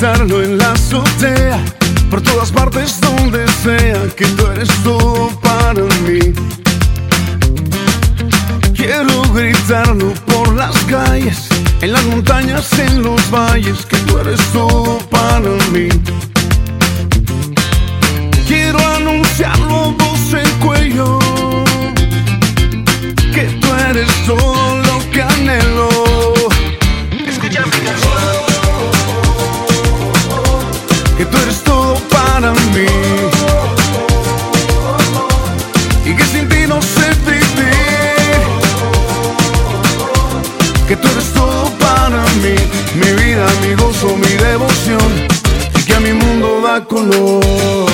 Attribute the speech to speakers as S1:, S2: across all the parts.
S1: gritarlo en la azotea, por todas partes donde sea, que tú eres todo para mí. Quiero gritarlo por las calles, en las montañas, en los valles, que tú eres todo para mí. Quiero anunciarlo que tú eres todo para mí mi vida, mi gozo, mi devoción y que a mi mundo da color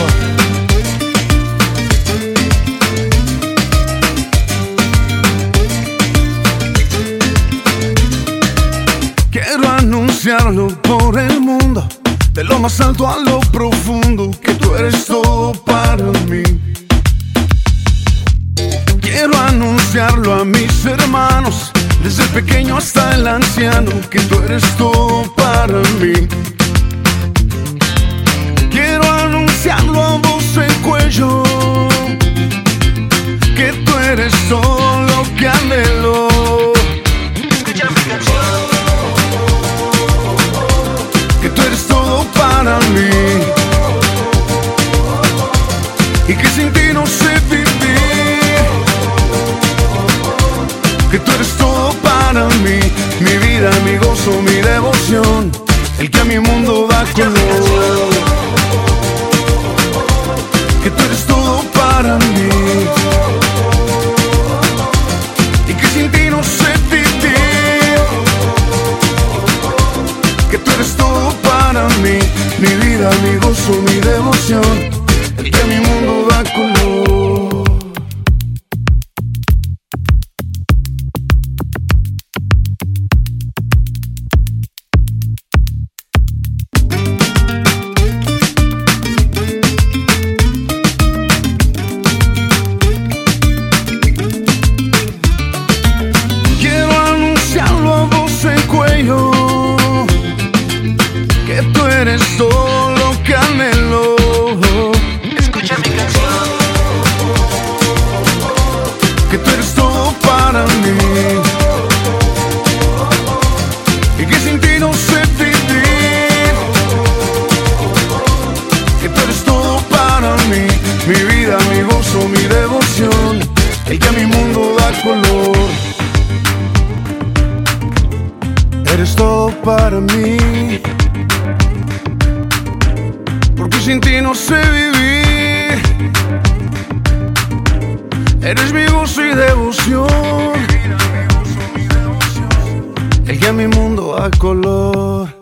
S1: Quiero anunciarlo por el mundo, de lo más alto a lo profundo, que tú eres todo para mí. Quiero anunciarlo a mis hermanos, desde pequeño hasta el anciano, que tú eres todo para mí.
S2: Mi
S1: gozo, mi devoción el que a mi mundo da color. Que tú eres todo para mí. Y que sin ti no sé vivir. Que tú eres todo para mí, mi vida, mi gozo, mi devoción, el que a mi mundo da color. Eres todo para mí. Porque sin ti no sé vivir. Eres mi gozo y devoción. El que a mi mundo da color.